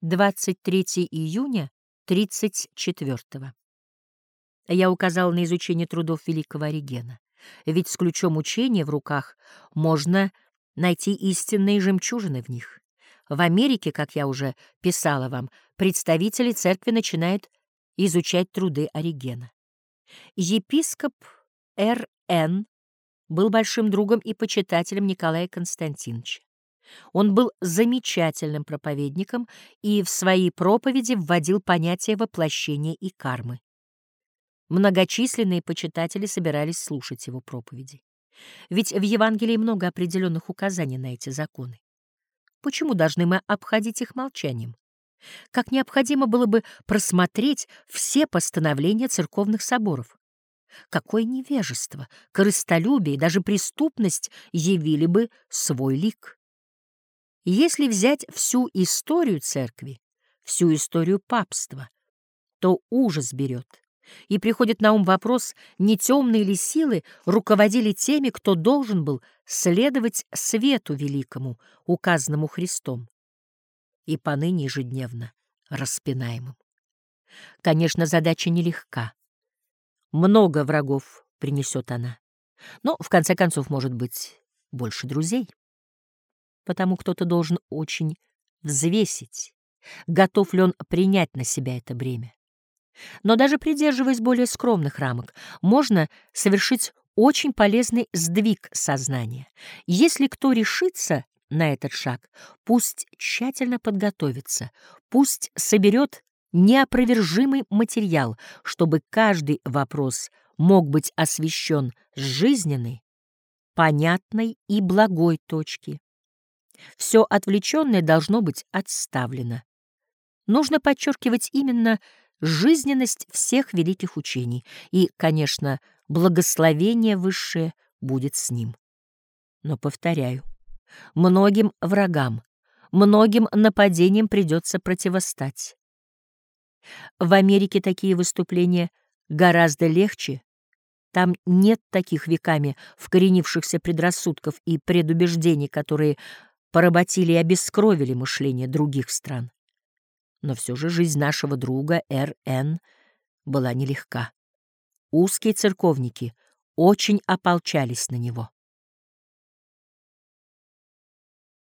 23 июня 34 -го. Я указал на изучение трудов великого Оригена, ведь с ключом учения в руках можно найти истинные жемчужины в них. В Америке, как я уже писала вам, представители церкви начинают изучать труды Оригена. Епископ Р.Н. был большим другом и почитателем Николая Константиновича. Он был замечательным проповедником и в свои проповеди вводил понятие воплощения и кармы. Многочисленные почитатели собирались слушать его проповеди. Ведь в Евангелии много определенных указаний на эти законы. Почему должны мы обходить их молчанием? Как необходимо было бы просмотреть все постановления церковных соборов. Какое невежество, корыстолюбие и даже преступность явили бы свой лик. Если взять всю историю церкви, всю историю папства, то ужас берет. И приходит на ум вопрос, не темные ли силы руководили теми, кто должен был следовать свету великому, указанному Христом, и поныне ежедневно распинаемым. Конечно, задача нелегка. Много врагов принесет она, но, в конце концов, может быть, больше друзей. Потому кто-то должен очень взвесить, готов ли он принять на себя это бремя. Но даже придерживаясь более скромных рамок, можно совершить очень полезный сдвиг сознания. Если кто решится на этот шаг, пусть тщательно подготовится, пусть соберет неопровержимый материал, чтобы каждый вопрос мог быть освещен с жизненной, понятной и благой точки. Все отвлеченное должно быть отставлено. Нужно подчеркивать именно жизненность всех великих учений, и, конечно, благословение высшее будет с ним. Но, повторяю, многим врагам, многим нападениям придется противостать. В Америке такие выступления гораздо легче, там нет таких веками вкоренившихся предрассудков и предубеждений, которые поработили и обескровили мышление других стран. Но все же жизнь нашего друга Р.Н. была нелегка. Узкие церковники очень ополчались на него.